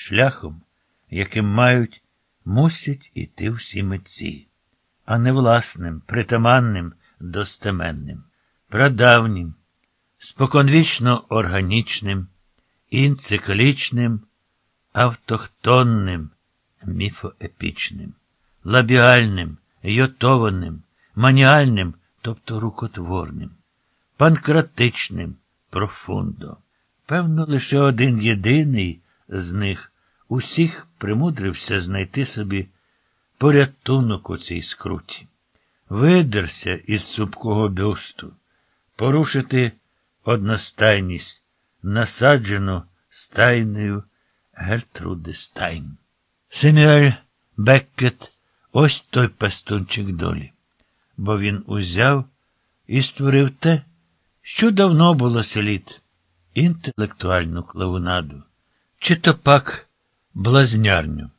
шляхом, яким мають, мусять іти всі митці, а не власним, притаманним, достеменним, прадавнім, споконвічно органічним, інциклічним, автохтонним, міфоепічним, лабіальним, йотованим, маніальним, тобто рукотворним, панкратичним, профундо. Певно, лише один єдиний з них усіх примудрився знайти собі порятунок у цій скруті, видерся із супкого бюсту, порушити одностайність, насаджену стайнею Гертруди Стайн. Семюель Беккет ось той пастунчик долі, бо він узяв і створив те, що давно було слід інтелектуальну клоунаду, чи то пак блазнярню.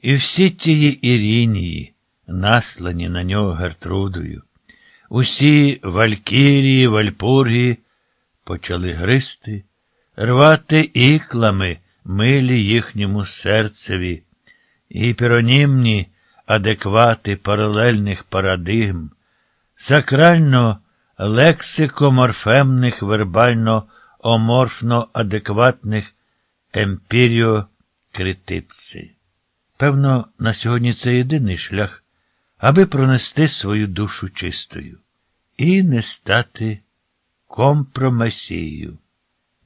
І всі тії Ірінії, наслані на нього Гертрудою, усі Валькірії, Вальпургії почали гристи, рвати іклами милі їхньому серцеві, і піронімні адеквати паралельних парадигм, сакрально лексикоморфемних вербально оморфно адекватних емпіріокритици. Певно, на сьогодні це єдиний шлях, аби пронести свою душу чистою і не стати компромесією.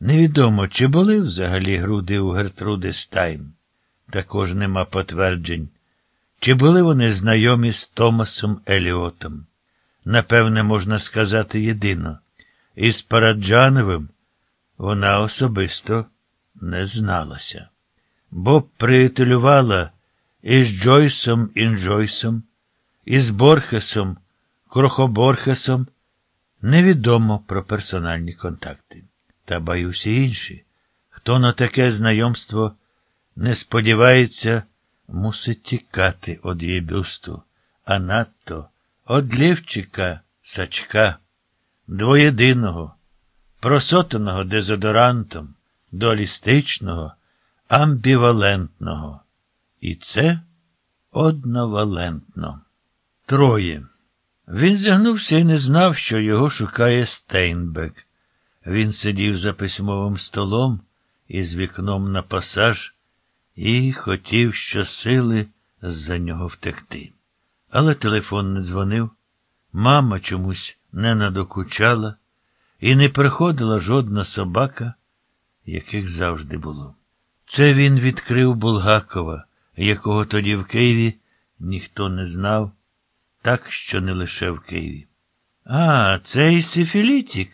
Невідомо, чи були взагалі груди у Гертруди Стайн. Також нема потверджень, чи були вони знайомі з Томасом Еліотом. Напевне, можна сказати єдино, із Параджановим вона особисто не зналася, бо приятелювала із Джойсом Інджойсом, із Борхесом, Крохоборхесом. Невідомо про персональні контакти. Та баюся інші. Хто на таке знайомство не сподівається, мусить тікати од її бюсту, а надто од лівчика сачка, двоєдиного, просотаного дезодорантом, дуалістичного, амбівалентного. І це одновалентно. Троє. Він зігнувся і не знав, що його шукає Стейнбек. Він сидів за письмовим столом із вікном на пасаж і хотів щосили з-за нього втекти. Але телефон не дзвонив, мама чомусь не надокучала, і не приходила жодна собака, яких завжди було. Це він відкрив Булгакова, якого тоді в Києві ніхто не знав, так що не лише в Києві. А, цей сифілітік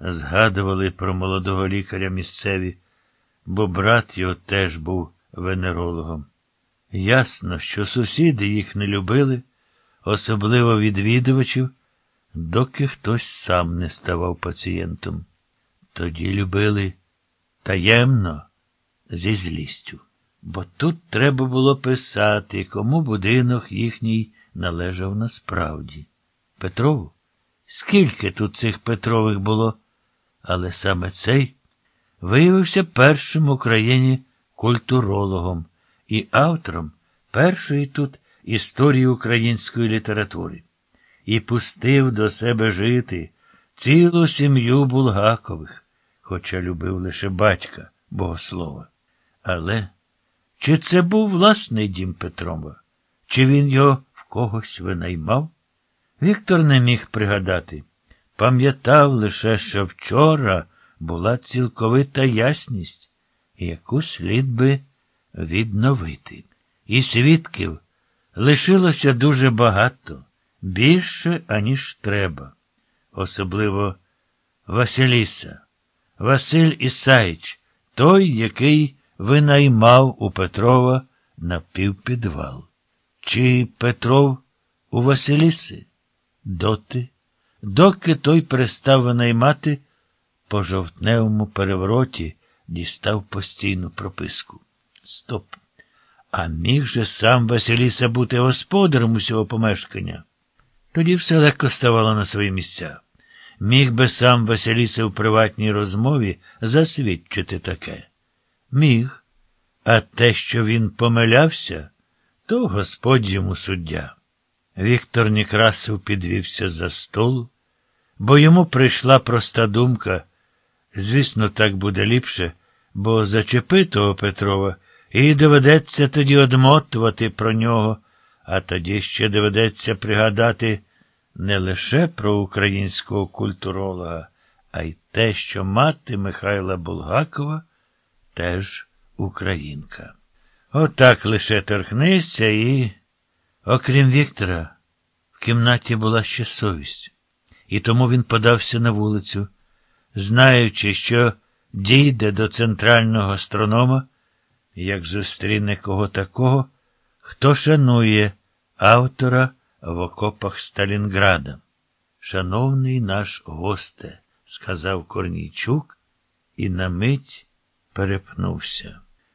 згадували про молодого лікаря місцеві, бо брат його теж був венерологом. Ясно, що сусіди їх не любили, особливо відвідувачів, доки хтось сам не ставав пацієнтом. Тоді любили таємно, зі злістю. Бо тут треба було писати, кому будинок їхній належав насправді. Петрову? Скільки тут цих Петрових було? Але саме цей виявився першим в Україні культурологом і автором першої тут історії української літератури і пустив до себе жити цілу сім'ю Булгакових, хоча любив лише батька богослова. Але чи це був власний дім Петрова, чи він його в когось винаймав? Віктор не міг пригадати. Пам'ятав лише, що вчора була цілковита ясність, яку слід би відновити. І свідків лишилося дуже багато, більше, аніж треба. Особливо Василіса, Василь Ісаїч, той, який винаймав у Петрова напівпідвал. Чи Петров у Василіси? Доти, доки той перестав винаймати, по жовтневому перевороті дістав постійну прописку. Стоп. А міг же сам Василіса бути господарем усього помешкання? Тоді все легко ставало на свої місця. Міг би сам Василіса в приватній розмові засвідчити таке. Міг. А те, що він помилявся, то Господь йому суддя. Віктор Некрасов підвівся за столу, бо йому прийшла проста думка. Звісно, так буде ліпше, бо зачепи того Петрова, і доведеться тоді одмотувати про нього, а тоді ще доведеться пригадати не лише про українського культуролога, а й те, що мати Михайла Булгакова теж українка. Отак лише торкнися і, окрім Віктора, в кімнаті була ще совість, і тому він подався на вулицю, знаючи, що дійде до центрального астронома, як зустріне кого такого, хто шанує автора в окопах Сталінграда. Шановний наш госте, сказав Корнійчук і на мить перепнувся.